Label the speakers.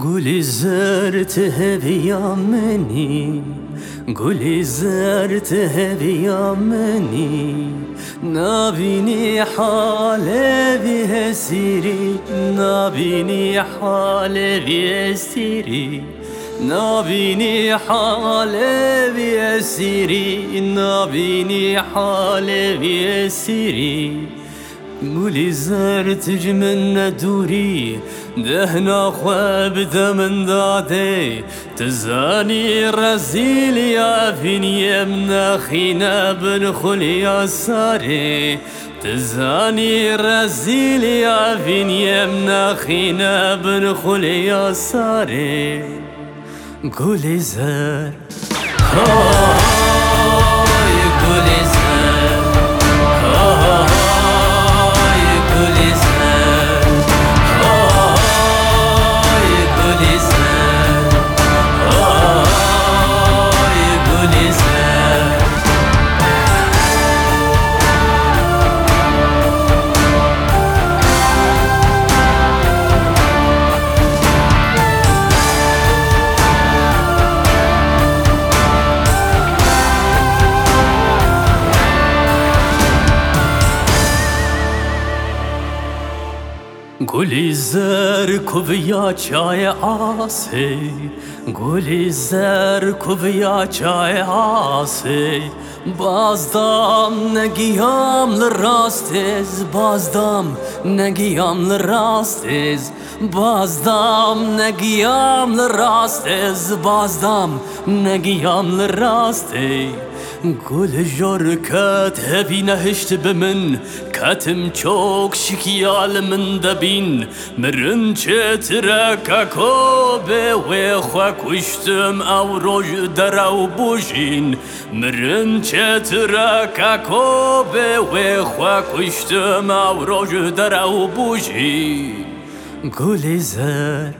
Speaker 1: قولي زرته بيمني قولي زرته بيمني نابيني حالي بيسيري نابيني حالي بيسيري نابيني حالي بيسيري نابيني حالي بيسيري قولي زرت جمن دوري دهنا خواب دمن دادي تزاني رزيل يا فين يمنا خينا بن خليا ساري تزاني رزيل يا فين يمنا خينا بن خليا ساري قولي زر گلی زر کویا چای آسی گلی زر کویا چای آسی بازدام نگیام لراستیز بازدام نگیام لراستیز بازدام نگیام لراستیز بازدام نگیام لراستیز گل جور کت هبی نهشت بمن کتم چوک شکیال من دبین مرن چه ترکا به و خوا کشتم او روش درو بوشین مرن چه ترکا به و خوا او روش درو بوشین گل زر